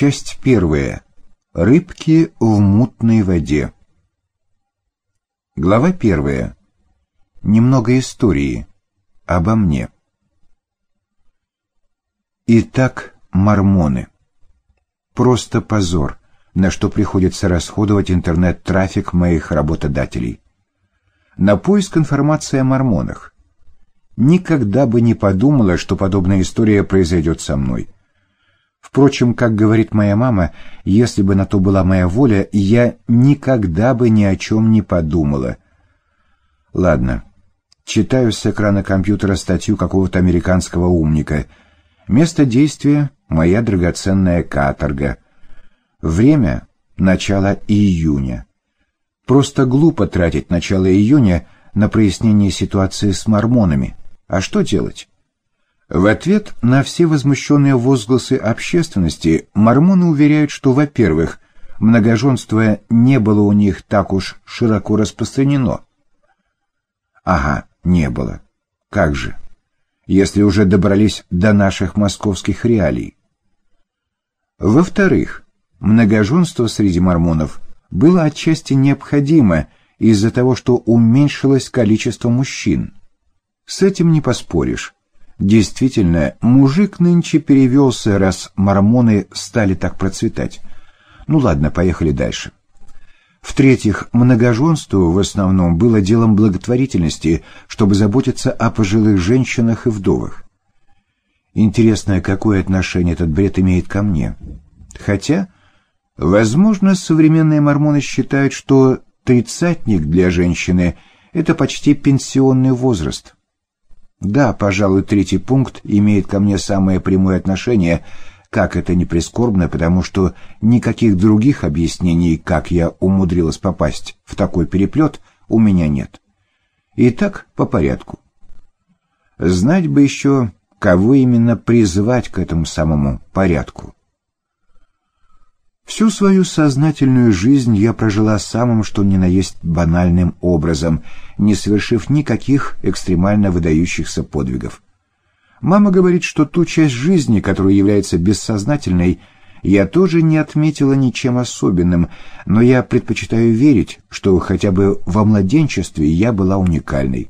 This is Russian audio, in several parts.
Часть первая. Рыбки в мутной воде. Глава первая. Немного истории. Обо мне. Итак, мормоны. Просто позор, на что приходится расходовать интернет-трафик моих работодателей. На поиск информации о мормонах. Никогда бы не подумала, что подобная история произойдет со мной. Впрочем, как говорит моя мама, если бы на то была моя воля, я никогда бы ни о чем не подумала. Ладно, читаю с экрана компьютера статью какого-то американского умника. Место действия — моя драгоценная каторга. Время — начало июня. Просто глупо тратить начало июня на прояснение ситуации с мормонами. А что делать? В ответ на все возмущенные возгласы общественности мормоны уверяют, что, во-первых, многоженство не было у них так уж широко распространено. Ага, не было. Как же? Если уже добрались до наших московских реалий. Во-вторых, многоженство среди мормонов было отчасти необходимо из-за того, что уменьшилось количество мужчин. С этим не поспоришь. Действительно, мужик нынче перевелся, раз мормоны стали так процветать. Ну ладно, поехали дальше. В-третьих, многоженство в основном было делом благотворительности, чтобы заботиться о пожилых женщинах и вдовах. Интересно, какое отношение этот бред имеет ко мне. Хотя, возможно, современные мормоны считают, что тридцатник для женщины – это почти пенсионный возраст – да, пожалуй, третий пункт имеет ко мне самое прямое отношение, как это не прискорбно, потому что никаких других объяснений, как я умудрилась попасть в такой переплет, у меня нет. Итак, по порядку. Знать бы еще, кого именно призвать к этому самому порядку. Всю свою сознательную жизнь я прожила самым что ни на есть банальным образом, не совершив никаких экстремально выдающихся подвигов. Мама говорит, что ту часть жизни, которая является бессознательной, я тоже не отметила ничем особенным, но я предпочитаю верить, что хотя бы во младенчестве я была уникальной.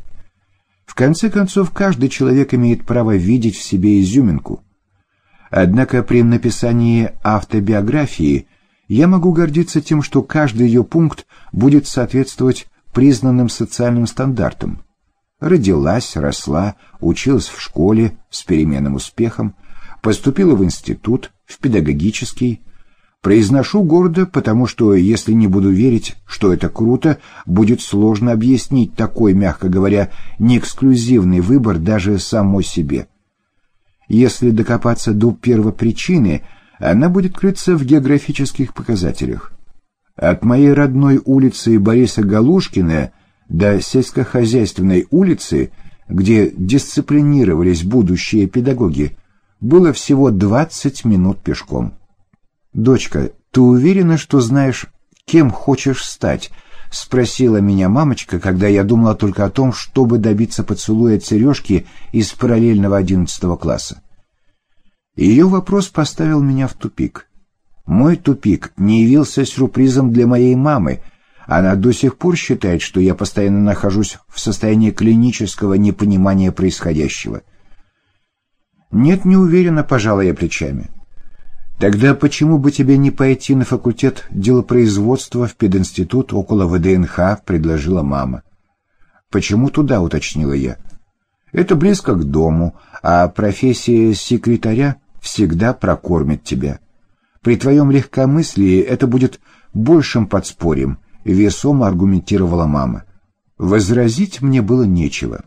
В конце концов, каждый человек имеет право видеть в себе изюминку. Однако при написании автобиографии я могу гордиться тем, что каждый ее пункт будет соответствовать признанным социальным стандартам. Родилась, росла, училась в школе с переменным успехом, поступила в институт, в педагогический. Произношу гордо, потому что, если не буду верить, что это круто, будет сложно объяснить такой, мягко говоря, неэксклюзивный выбор даже самой себе. Если докопаться до первопричины – она будет крыться в географических показателях. От моей родной улицы Бориса Галушкина до сельскохозяйственной улицы, где дисциплинировались будущие педагоги, было всего 20 минут пешком. «Дочка, ты уверена, что знаешь, кем хочешь стать?» — спросила меня мамочка, когда я думала только о том, чтобы добиться поцелуя от Сережки из параллельного одиннадцатого класса. Ее вопрос поставил меня в тупик. Мой тупик не явился сюрпризом для моей мамы. Она до сих пор считает, что я постоянно нахожусь в состоянии клинического непонимания происходящего. Нет, не уверена, пожалуй, я плечами. Тогда почему бы тебе не пойти на факультет делопроизводства в пединститут около ВДНХ, предложила мама. Почему туда, уточнила я. Это близко к дому, а профессия секретаря всегда прокормит тебя. При твоем легкомыслии это будет большим подспорьем, весомо аргументировала мама. Возразить мне было нечего.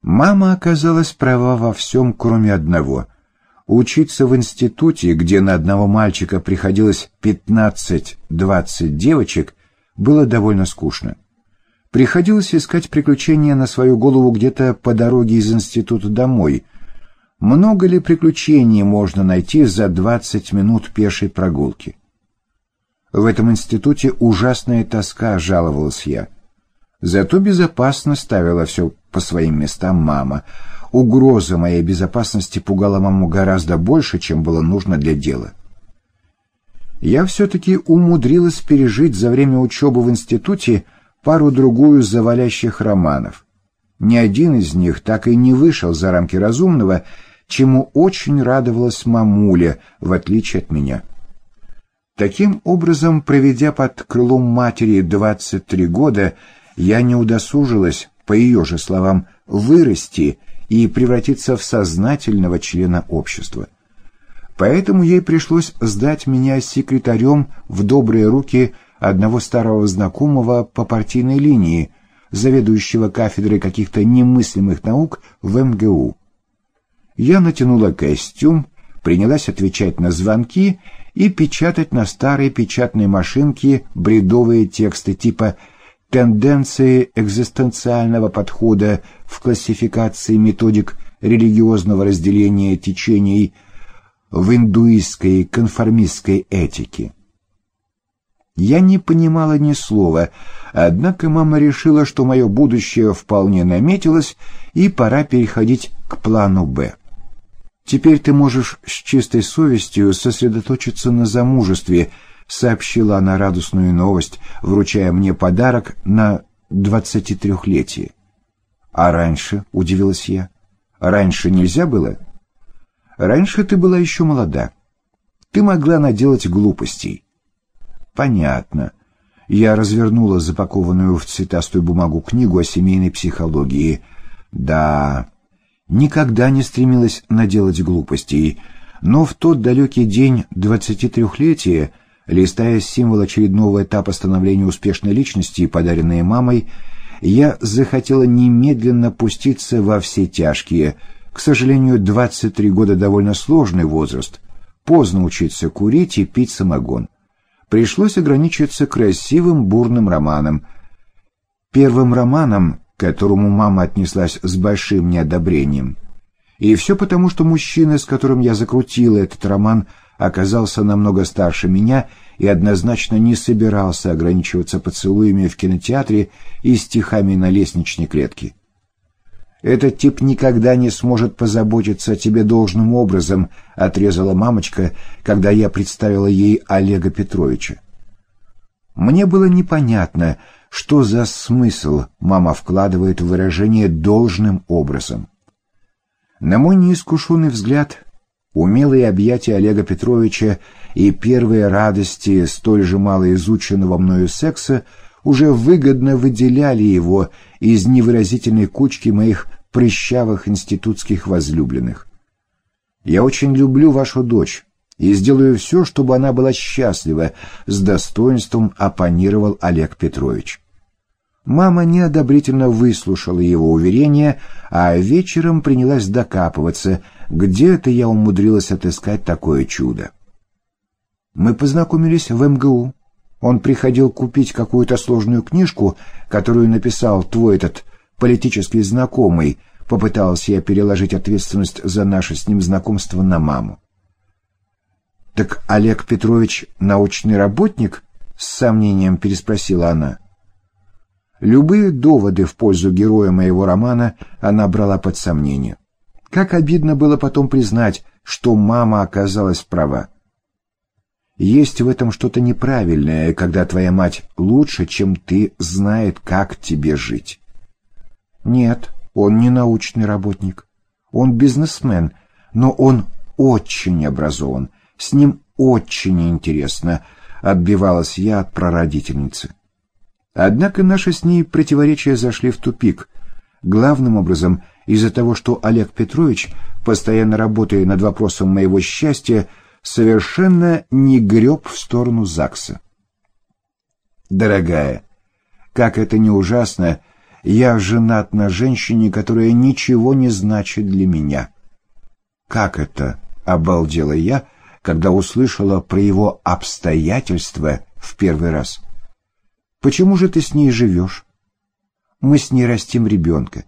Мама оказалась права во всем, кроме одного. Учиться в институте, где на одного мальчика приходилось 15-20 девочек, было довольно скучно. Приходилось искать приключения на свою голову где-то по дороге из института домой, много ли приключений можно найти за 20 минут пешей прогулки? В этом институте ужасная тоска, жаловалась я. Зато безопасно ставила все по своим местам мама. Угроза моей безопасности пугала маму гораздо больше, чем было нужно для дела. Я все-таки умудрилась пережить за время учебы в институте пару-другую завалящих романов. Ни один из них так и не вышел за рамки разумного, чему очень радовалась мамуля, в отличие от меня. Таким образом, проведя под крылом матери 23 года, я не удосужилась, по ее же словам, вырасти и превратиться в сознательного члена общества. Поэтому ей пришлось сдать меня секретарем в добрые руки одного старого знакомого по партийной линии, заведующего кафедрой каких-то немыслимых наук в МГУ. Я натянула костюм, принялась отвечать на звонки и печатать на старой печатной машинке бредовые тексты типа «Тенденции экзистенциального подхода в классификации методик религиозного разделения течений в индуистской конформистской этике». Я не понимала ни слова, однако мама решила, что мое будущее вполне наметилось, и пора переходить к плану «Б». «Теперь ты можешь с чистой совестью сосредоточиться на замужестве», — сообщила она радостную новость, вручая мне подарок на двадцатитрехлетие. «А раньше?» — удивилась я. «Раньше нельзя было?» «Раньше ты была еще молода. Ты могла наделать глупостей». «Понятно». Я развернула запакованную в цветастую бумагу книгу о семейной психологии. «Да, никогда не стремилась наделать глупостей, но в тот далекий день двадцатитрехлетия, листая символ очередного этапа становления успешной личности, подаренные мамой, я захотела немедленно пуститься во все тяжкие. К сожалению, 23 года довольно сложный возраст. Поздно учиться курить и пить самогон. Пришлось ограничиться красивым бурным романом. Первым романом которому мама отнеслась с большим неодобрением. И все потому, что мужчина, с которым я закрутила этот роман, оказался намного старше меня и однозначно не собирался ограничиваться поцелуями в кинотеатре и стихами на лестничной клетке. «Этот тип никогда не сможет позаботиться о тебе должным образом», — отрезала мамочка, когда я представила ей Олега Петровича. Мне было непонятно, что за смысл мама вкладывает в выражение должным образом. На мой неискушенный взгляд, умелые объятия Олега Петровича и первые радости столь же мало изученного мною секса уже выгодно выделяли его из невыразительной кучки моих прыщавых институтских возлюбленных. «Я очень люблю вашу дочь», и сделаю все, чтобы она была счастлива, с достоинством оппонировал Олег Петрович. Мама неодобрительно выслушала его уверение, а вечером принялась докапываться, где это я умудрилась отыскать такое чудо. Мы познакомились в МГУ. Он приходил купить какую-то сложную книжку, которую написал твой этот политический знакомый, попытался я переложить ответственность за наше с ним знакомство на маму. «Так Олег Петрович научный работник?» — с сомнением переспросила она. Любые доводы в пользу героя моего романа она брала под сомнение. Как обидно было потом признать, что мама оказалась права. Есть в этом что-то неправильное, когда твоя мать лучше, чем ты, знает, как тебе жить. Нет, он не научный работник. Он бизнесмен, но он очень образован. С ним очень интересно, отбивалась я от прародительницы. Однако наши с ней противоречия зашли в тупик. Главным образом из-за того, что Олег Петрович, постоянно работая над вопросом моего счастья, совершенно не греб в сторону ЗАГСа. Дорогая, как это не ужасно, я женат на женщине, которая ничего не значит для меня. Как это, обалдела я, когда услышала про его обстоятельства в первый раз. Почему же ты с ней живешь? Мы с ней растим ребенка.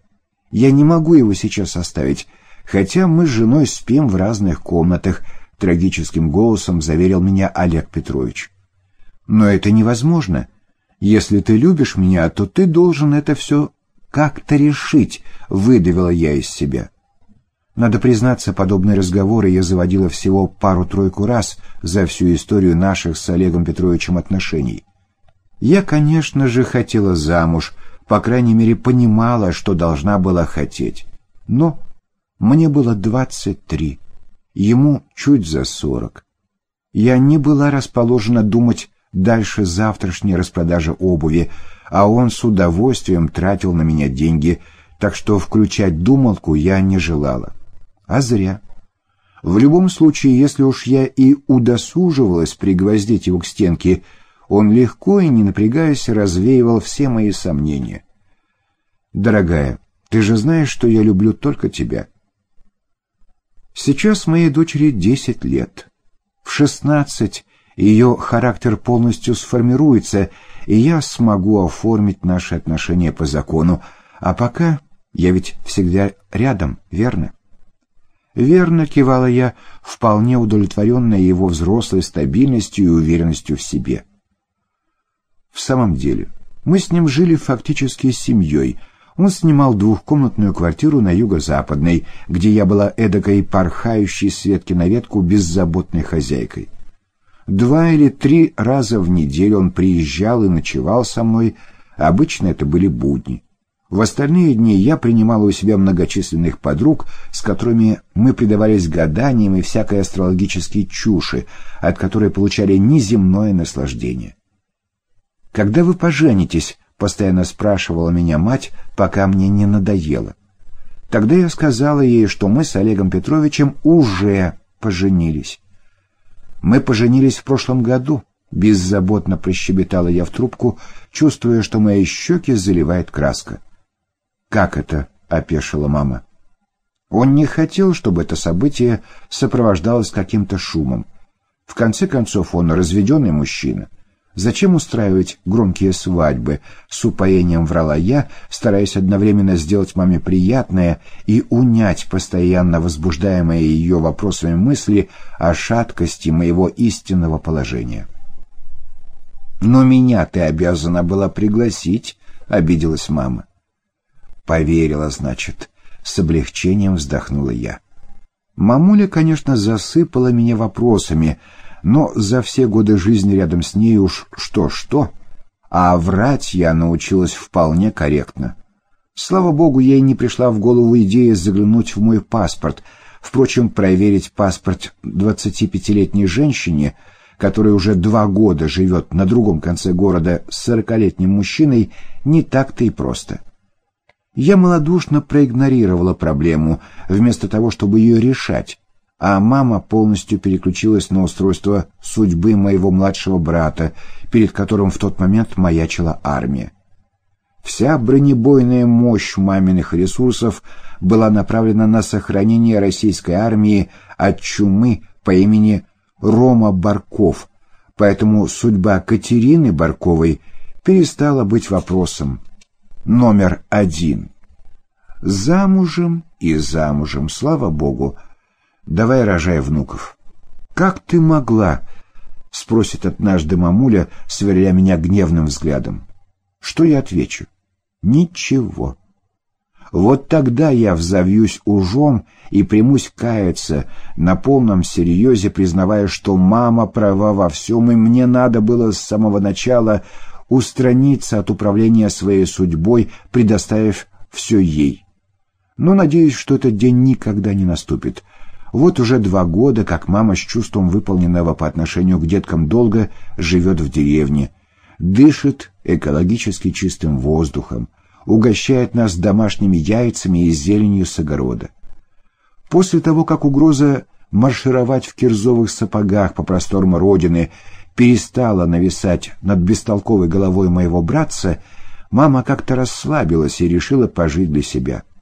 Я не могу его сейчас оставить, хотя мы с женой спим в разных комнатах, трагическим голосом заверил меня Олег Петрович. Но это невозможно. Если ты любишь меня, то ты должен это все как-то решить, выдавила я из себя. Надо признаться, подобные разговоры я заводила всего пару-тройку раз за всю историю наших с Олегом Петровичем отношений. Я, конечно же, хотела замуж, по крайней мере, понимала, что должна была хотеть. Но мне было двадцать три, ему чуть за сорок. Я не была расположена думать дальше завтрашней распродажи обуви, а он с удовольствием тратил на меня деньги, так что включать думалку я не желала. А зря. В любом случае, если уж я и удосуживалась пригвоздить его к стенке, он легко и не напрягаясь развеивал все мои сомнения. «Дорогая, ты же знаешь, что я люблю только тебя». Сейчас моей дочери десять лет. В шестнадцать ее характер полностью сформируется, и я смогу оформить наши отношения по закону, а пока я ведь всегда рядом, верно? Верно, кивала я, вполне удовлетворенная его взрослой стабильностью и уверенностью в себе. В самом деле, мы с ним жили фактически семьей. Он снимал двухкомнатную квартиру на юго-западной, где я была эдакой порхающей с ветки на ветку беззаботной хозяйкой. Два или три раза в неделю он приезжал и ночевал со мной, обычно это были будни. В остальные дни я принимала у себя многочисленных подруг, с которыми мы предавались гаданиям и всякой астрологической чуши, от которой получали неземное наслаждение. «Когда вы поженитесь?» — постоянно спрашивала меня мать, пока мне не надоело. Тогда я сказала ей, что мы с Олегом Петровичем уже поженились. «Мы поженились в прошлом году», — беззаботно прощебетала я в трубку, чувствуя, что мои щеки заливает краска. «Как это?» — опешила мама. Он не хотел, чтобы это событие сопровождалось каким-то шумом. В конце концов, он разведенный мужчина. Зачем устраивать громкие свадьбы? С упоением врала я, стараясь одновременно сделать маме приятное и унять постоянно возбуждаемые ее вопросами мысли о шаткости моего истинного положения. «Но меня ты обязана была пригласить», — обиделась мама. «Поверила, значит», — с облегчением вздохнула я. Мамуля, конечно, засыпала меня вопросами — но за все годы жизни рядом с ней уж что-что, а врать я научилась вполне корректно. Слава богу, ей не пришла в голову идея заглянуть в мой паспорт. Впрочем, проверить паспорт 25-летней женщине, которая уже два года живет на другом конце города с 40-летним мужчиной, не так-то и просто. Я малодушно проигнорировала проблему, вместо того, чтобы ее решать, а мама полностью переключилась на устройство судьбы моего младшего брата, перед которым в тот момент маячила армия. Вся бронебойная мощь маминых ресурсов была направлена на сохранение российской армии от чумы по имени Рома Барков, поэтому судьба Катерины Барковой перестала быть вопросом номер один. Замужем и замужем, слава богу, давай рожай внуков. «Как ты могла?» — спросит однажды мамуля, сверля меня гневным взглядом. Что я отвечу? Ничего. Вот тогда я взовьюсь ужом и примусь каяться, на полном серьезе признавая, что мама права во всем, и мне надо было с самого начала устраниться от управления своей судьбой, предоставив все ей. Но надеюсь, что этот день никогда не наступит — вот уже два года, как мама с чувством выполненного по отношению к деткам долга живет в деревне, дышит экологически чистым воздухом, угощает нас домашними яйцами и зеленью с огорода. После того, как угроза маршировать в кирзовых сапогах по просторам Родины перестала нависать над бестолковой головой моего братца, мама как-то расслабилась и решила пожить для себя —